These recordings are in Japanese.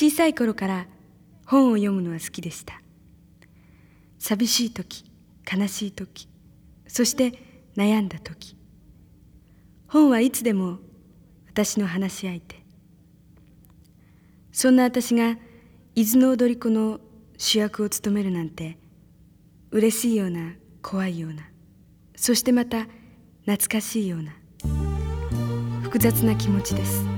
小さい頃から本を読むのは好きでした。寂しい時悲しい時そして悩んだ時。本はいつでも私の話し相手。そんな私が伊豆の踊り子の主役を務めるなんて嬉しいような怖いようなそしてまた懐かしいような複雑な気持ちです。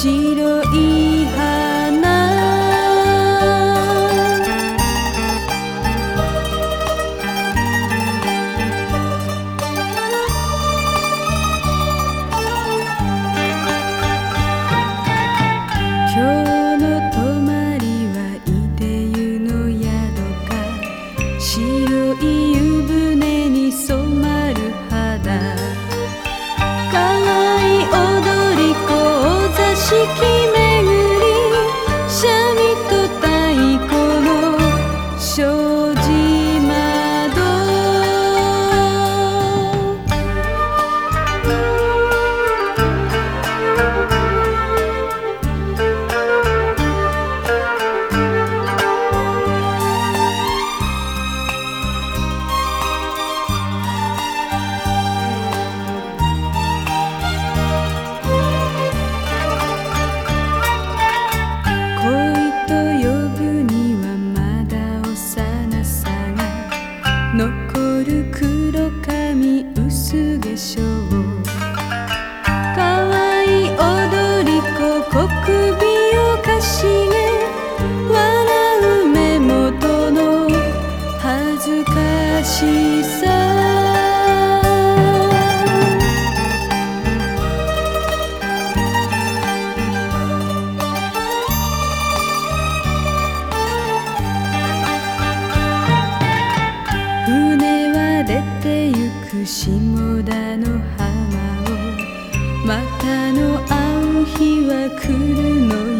白い she keeps 修。たの会う日は来るのよ